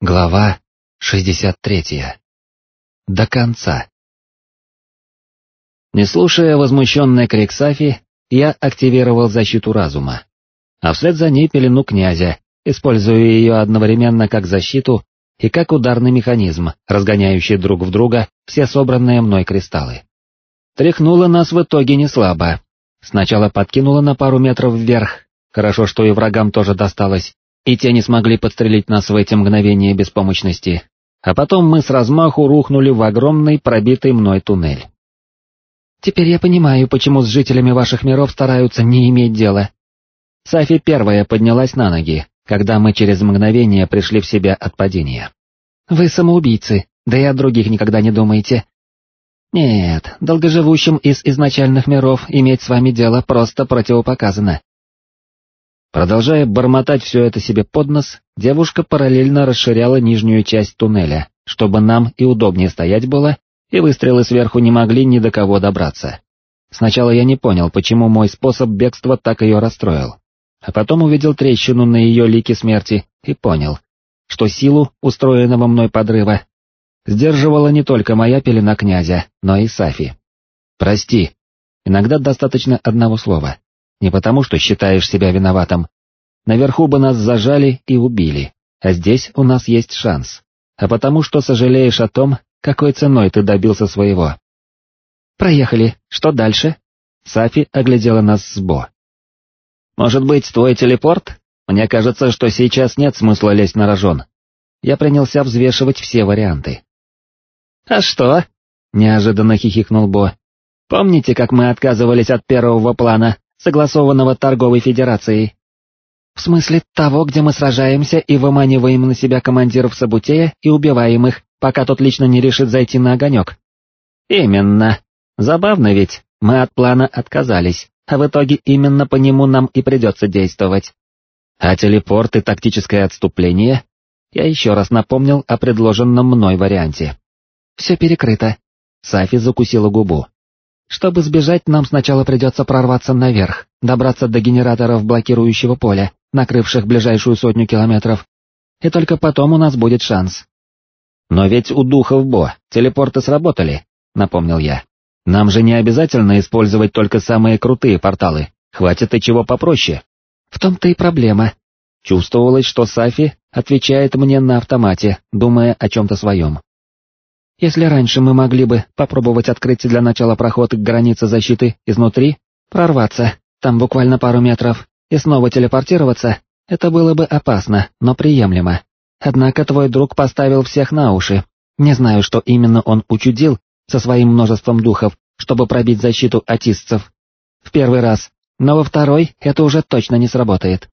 Глава 63. До конца. Не слушая возмущенный крик Сафи, я активировал защиту разума, а вслед за ней пелену князя, используя ее одновременно как защиту и как ударный механизм, разгоняющий друг в друга все собранные мной кристаллы. Тряхнуло нас в итоге не слабо. Сначала подкинуло на пару метров вверх, хорошо, что и врагам тоже досталось, и те не смогли подстрелить нас в эти мгновения беспомощности, а потом мы с размаху рухнули в огромный пробитый мной туннель. «Теперь я понимаю, почему с жителями ваших миров стараются не иметь дела». Сафи первая поднялась на ноги, когда мы через мгновение пришли в себя от падения. «Вы самоубийцы, да и о других никогда не думаете». «Нет, долгоживущим из изначальных миров иметь с вами дело просто противопоказано. Продолжая бормотать все это себе под нос, девушка параллельно расширяла нижнюю часть туннеля, чтобы нам и удобнее стоять было, и выстрелы сверху не могли ни до кого добраться. Сначала я не понял, почему мой способ бегства так ее расстроил, а потом увидел трещину на ее лике смерти и понял, что силу устроенного мной подрыва сдерживала не только моя пелена князя, но и Сафи. «Прости», иногда достаточно одного слова. Не потому, что считаешь себя виноватым. Наверху бы нас зажали и убили, а здесь у нас есть шанс. А потому, что сожалеешь о том, какой ценой ты добился своего. «Проехали, что дальше?» Сафи оглядела нас с Бо. «Может быть, твой телепорт? Мне кажется, что сейчас нет смысла лезть на рожон». Я принялся взвешивать все варианты. «А что?» — неожиданно хихикнул Бо. «Помните, как мы отказывались от первого плана, согласованного торговой федерацией. В смысле того, где мы сражаемся и выманиваем на себя командиров Сабутея и убиваем их, пока тот лично не решит зайти на огонек. Именно. Забавно ведь, мы от плана отказались, а в итоге именно по нему нам и придется действовать. А телепорт и тактическое отступление? Я еще раз напомнил о предложенном мной варианте. Все перекрыто. Сафи закусила губу. Чтобы сбежать, нам сначала придется прорваться наверх, добраться до генераторов блокирующего поля, накрывших ближайшую сотню километров, и только потом у нас будет шанс. Но ведь у духов Бо телепорты сработали, напомнил я. Нам же не обязательно использовать только самые крутые порталы, хватит и чего попроще. В том-то и проблема. Чувствовалось, что Сафи отвечает мне на автомате, думая о чем-то своем. Если раньше мы могли бы попробовать открыть для начала проход к границе защиты изнутри, прорваться, там буквально пару метров, и снова телепортироваться, это было бы опасно, но приемлемо. Однако твой друг поставил всех на уши. Не знаю, что именно он учудил со своим множеством духов, чтобы пробить защиту атистцев. В первый раз, но во второй это уже точно не сработает.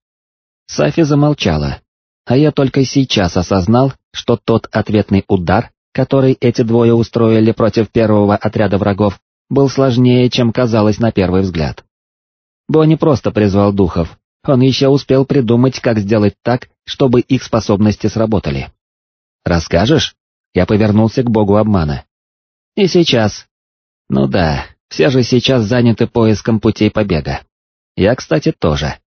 Сафи замолчала, а я только сейчас осознал, что тот ответный удар который эти двое устроили против первого отряда врагов, был сложнее, чем казалось на первый взгляд. Бо не просто призвал духов, он еще успел придумать, как сделать так, чтобы их способности сработали. «Расскажешь?» Я повернулся к богу обмана. «И сейчас». «Ну да, все же сейчас заняты поиском путей побега. Я, кстати, тоже.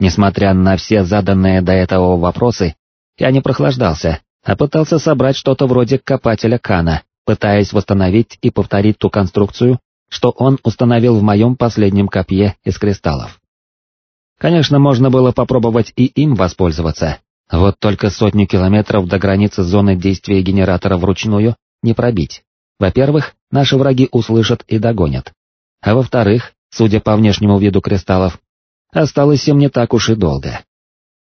Несмотря на все заданные до этого вопросы, я не прохлаждался, а пытался собрать что-то вроде копателя Кана, пытаясь восстановить и повторить ту конструкцию, что он установил в моем последнем копье из кристаллов. Конечно, можно было попробовать и им воспользоваться, вот только сотню километров до границы зоны действия генератора вручную не пробить. Во-первых, наши враги услышат и догонят. А во-вторых, судя по внешнему виду кристаллов, осталось им не так уж и долго.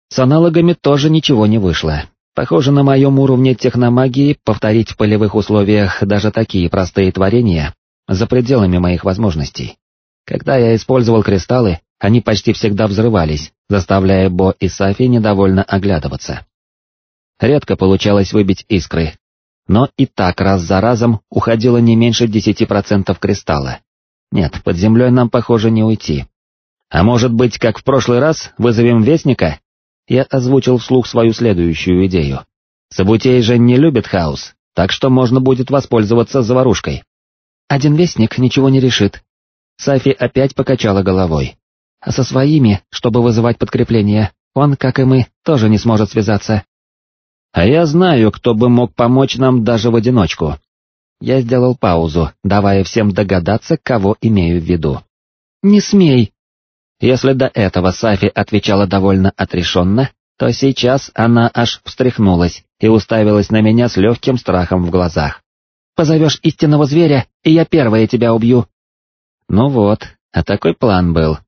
С аналогами тоже ничего не вышло, Похоже, на моем уровне техномагии повторить в полевых условиях даже такие простые творения за пределами моих возможностей. Когда я использовал кристаллы, они почти всегда взрывались, заставляя Бо и Сафи недовольно оглядываться. Редко получалось выбить искры, но и так раз за разом уходило не меньше 10% кристалла. Нет, под землей нам, похоже, не уйти. А может быть, как в прошлый раз, вызовем Вестника я озвучил вслух свою следующую идею. Сабутей же не любит хаос, так что можно будет воспользоваться заварушкой. Один вестник ничего не решит. Сафи опять покачала головой. А со своими, чтобы вызывать подкрепление, он, как и мы, тоже не сможет связаться. А я знаю, кто бы мог помочь нам даже в одиночку. Я сделал паузу, давая всем догадаться, кого имею в виду. «Не смей!» Если до этого Сафи отвечала довольно отрешенно, то сейчас она аж встряхнулась и уставилась на меня с легким страхом в глазах. «Позовешь истинного зверя, и я первая тебя убью!» Ну вот, а такой план был.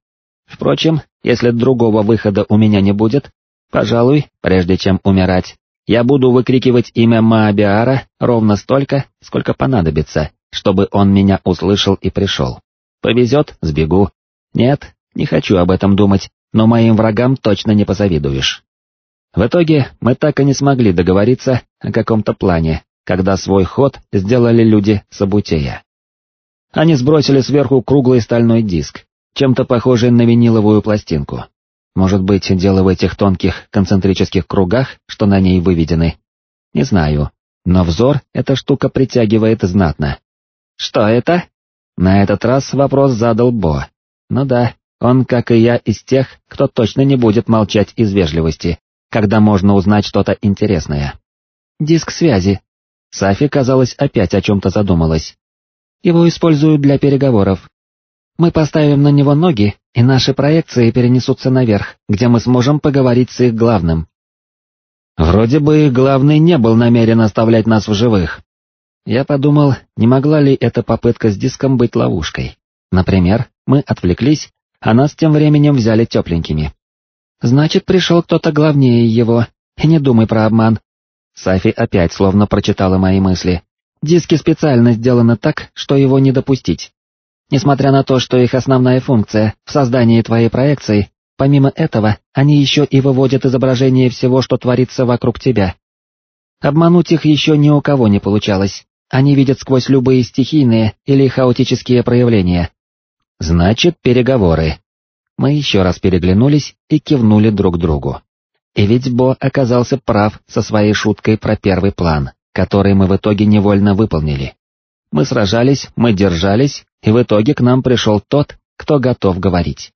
Впрочем, если другого выхода у меня не будет, пожалуй, прежде чем умирать, я буду выкрикивать имя Маабиара ровно столько, сколько понадобится, чтобы он меня услышал и пришел. Повезет — сбегу. Нет, не хочу об этом думать, но моим врагам точно не позавидуешь. В итоге мы так и не смогли договориться о каком-то плане, когда свой ход сделали люди Сабутея. Они сбросили сверху круглый стальной диск, чем-то похожий на виниловую пластинку. Может быть, дело в этих тонких концентрических кругах, что на ней выведены? Не знаю, но взор эта штука притягивает знатно. Что это? На этот раз вопрос задал Бо. Ну да, он, как и я, из тех, кто точно не будет молчать из вежливости, когда можно узнать что-то интересное. Диск связи. Сафи, казалось, опять о чем-то задумалась. Его используют для переговоров. Мы поставим на него ноги, и наши проекции перенесутся наверх, где мы сможем поговорить с их главным. Вроде бы главный не был намерен оставлять нас в живых. Я подумал, не могла ли эта попытка с диском быть ловушкой. Например, мы отвлеклись, а нас тем временем взяли тепленькими. Значит, пришел кто-то главнее его, и не думай про обман. Сафи опять словно прочитала мои мысли. Диски специально сделаны так, что его не допустить. Несмотря на то, что их основная функция в создании твоей проекции, помимо этого, они еще и выводят изображение всего, что творится вокруг тебя. Обмануть их еще ни у кого не получалось, они видят сквозь любые стихийные или хаотические проявления. Значит, переговоры. Мы еще раз переглянулись и кивнули друг другу. И ведь Бо оказался прав со своей шуткой про первый план, который мы в итоге невольно выполнили. Мы сражались, мы держались, и в итоге к нам пришел тот, кто готов говорить.